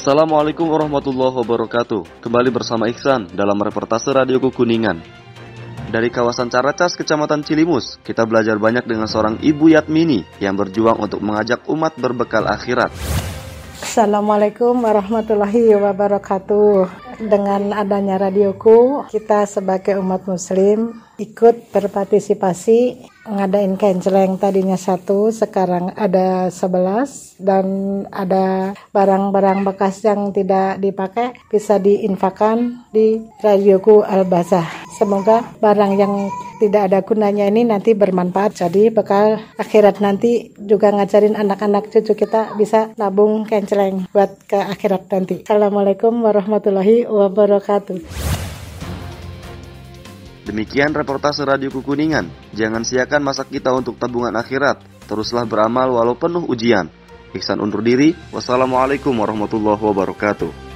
Assalamualaikum warahmatullahi wabarakatuh. Kembali bersama Ihsan dalam reportase Radio Kuningan. Dari kawasan Caracas, Kecamatan Cilimus, kita belajar banyak dengan seorang ibu Yatmini yang berjuang untuk mengajak umat berbekal akhirat. Assalamualaikum warahmatullahi wabarakatuh. Dengan adanya radioku, kita sebagai umat muslim ikut berpartisipasi ngadain kenceleng tadinya satu sekarang ada sebelas dan ada barang-barang bekas yang tidak dipakai bisa diinfakan di radioku Al-Bazah semoga barang yang tidak ada gunanya ini nanti bermanfaat jadi bekal akhirat nanti juga ngajarin anak-anak cucu kita bisa nabung kenceleng buat ke akhirat nanti Assalamualaikum warahmatullahi wabarakatuh Demikian reportase Radio Kukuningan. Jangan siakan masa kita untuk tabungan akhirat. Teruslah beramal walau penuh ujian. Iksan undur diri. Wassalamualaikum warahmatullahi wabarakatuh.